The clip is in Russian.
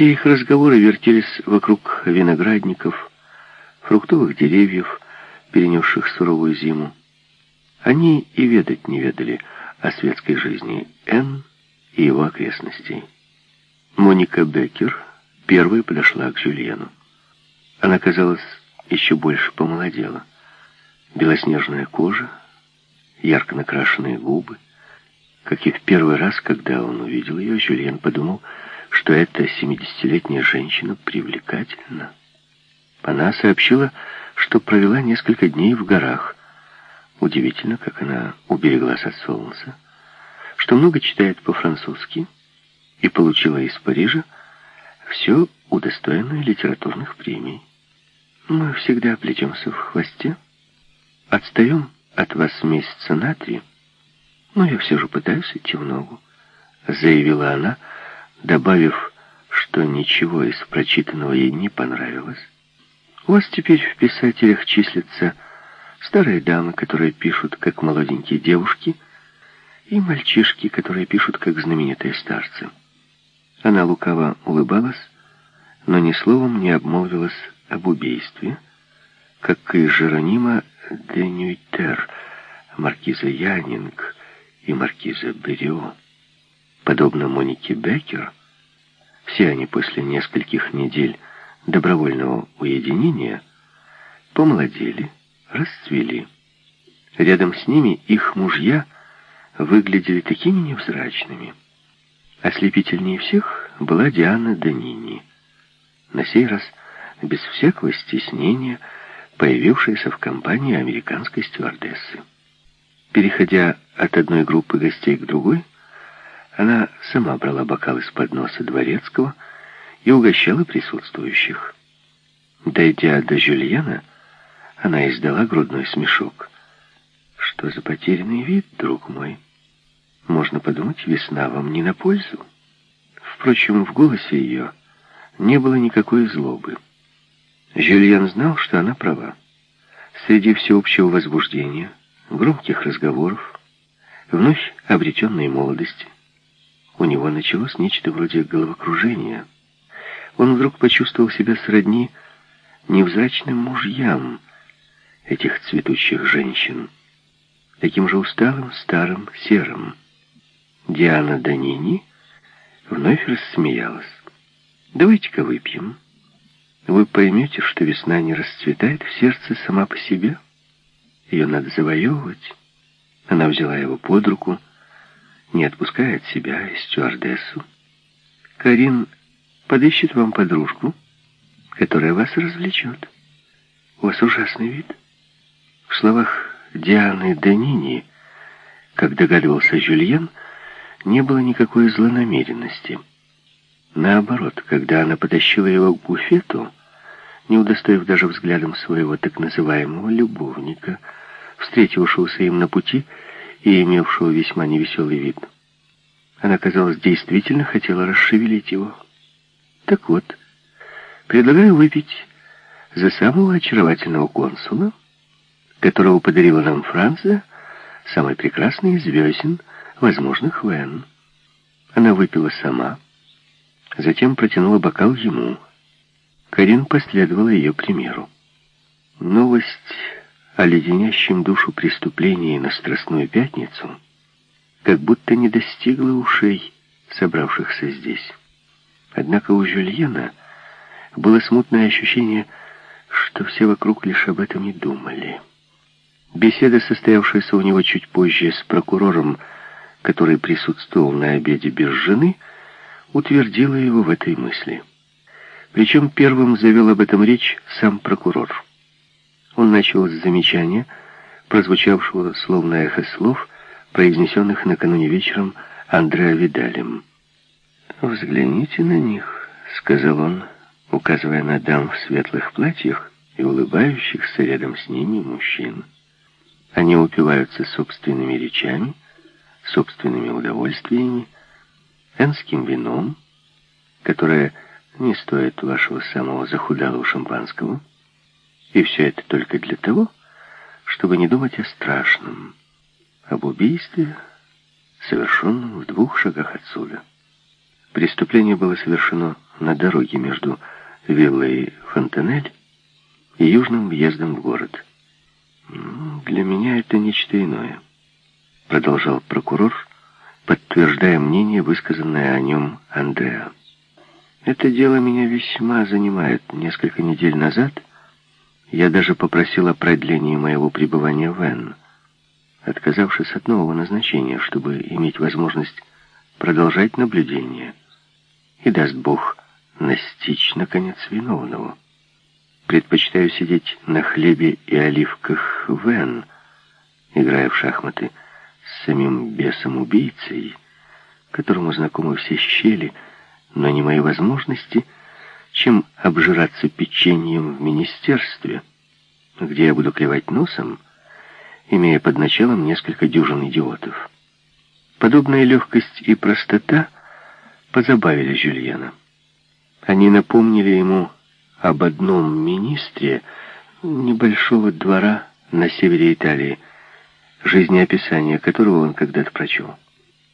Все их разговоры вертелись вокруг виноградников, фруктовых деревьев, перенесших суровую зиму. Они и ведать не ведали о светской жизни Н и его окрестностей. Моника Беккер первой подошла к Жюльену. Она, казалось, еще больше помолодела. Белоснежная кожа, ярко накрашенные губы. Как и в первый раз, когда он увидел ее, Жюльен подумал, что эта семидесятилетняя женщина привлекательна. Она сообщила, что провела несколько дней в горах. Удивительно, как она убереглась от солнца, что много читает по-французски и получила из Парижа все удостоенное литературных премий. Мы всегда плетемся в хвосте, отстаем от вас месяца на три, но я все же пытаюсь идти в ногу, заявила она, добавив, что ничего из прочитанного ей не понравилось. У вас теперь в писателях числятся старые дамы, которые пишут как молоденькие девушки, и мальчишки, которые пишут как знаменитые старцы. Она лукаво улыбалась, но ни словом не обмолвилась об убийстве, как и Жеронима де Нюйтер, маркиза Янинг и маркиза Берио. Подобно Монике Беккер, все они после нескольких недель добровольного уединения помолодели, расцвели. Рядом с ними их мужья выглядели такими невзрачными. Ослепительнее всех была Диана Данини. На сей раз без всякого стеснения, появившаяся в компании американской стюардессы. Переходя от одной группы гостей к другой, она сама брала бокал из-под носа дворецкого и угощала присутствующих. Дойдя до Жюльена, она издала грудной смешок. «Что за потерянный вид, друг мой? Можно подумать, весна вам не на пользу». Впрочем, в голосе ее не было никакой злобы. Жюльен знал, что она права. Среди всеобщего возбуждения, громких разговоров, вновь обретенной молодости, у него началось нечто вроде головокружения. Он вдруг почувствовал себя сродни невзрачным мужьям этих цветущих женщин, таким же усталым, старым, серым. Диана Данини вновь рассмеялась. «Давайте-ка выпьем. Вы поймете, что весна не расцветает в сердце сама по себе. Ее надо завоевывать». Она взяла его под руку, не отпуская от себя стюардессу. «Карин подыщет вам подружку, которая вас развлечет. У вас ужасный вид». В словах Дианы Данини, как догадывался Жюльен, не было никакой злонамеренности. Наоборот, когда она потащила его к буфету, не удостоив даже взглядом своего так называемого любовника, встретившегося им на пути и имевшего весьма невеселый вид. Она, казалось, действительно хотела расшевелить его. Так вот, предлагаю выпить за самого очаровательного консула, которого подарила нам Франция, самый прекрасный из весен, возможных Вен. Она выпила сама, затем протянула бокал ему. Карин последовала ее примеру. Новость о леденящем душу преступлении на Страстную Пятницу как будто не достигла ушей собравшихся здесь. Однако у Жюльена было смутное ощущение, что все вокруг лишь об этом и думали. Беседа, состоявшаяся у него чуть позже с прокурором, который присутствовал на обеде без жены, утвердила его в этой мысли. Причем первым завел об этом речь сам прокурор. Он начал с замечания, прозвучавшего словно эхо слов, произнесенных накануне вечером Андреа Видалем. «Взгляните на них», — сказал он, указывая на дам в светлых платьях и улыбающихся рядом с ними мужчин. Они упиваются собственными речами, собственными удовольствиями, энским вином, которое не стоит вашего самого захудалого шампанского, и все это только для того, чтобы не думать о страшном, об убийстве, совершенном в двух шагах отсюда. Преступление было совершено на дороге между виллой Фонтанель и южным въездом в город. «Для меня это нечто иное», — продолжал прокурор, подтверждая мнение, высказанное о нем Андреа. «Это дело меня весьма занимает. Несколько недель назад я даже попросил о продлении моего пребывания в Энн, отказавшись от нового назначения, чтобы иметь возможность продолжать наблюдение. И даст Бог настичь, наконец, виновного. Предпочитаю сидеть на хлебе и оливках в Энн, играя в шахматы с самим бесом-убийцей, которому знакомы все щели, но не мои возможности, чем обжираться печеньем в министерстве, где я буду клевать носом, имея под началом несколько дюжин идиотов. Подобная легкость и простота позабавили Жюльена. Они напомнили ему об одном министре небольшого двора на севере Италии, жизнеописание которого он когда-то прочел.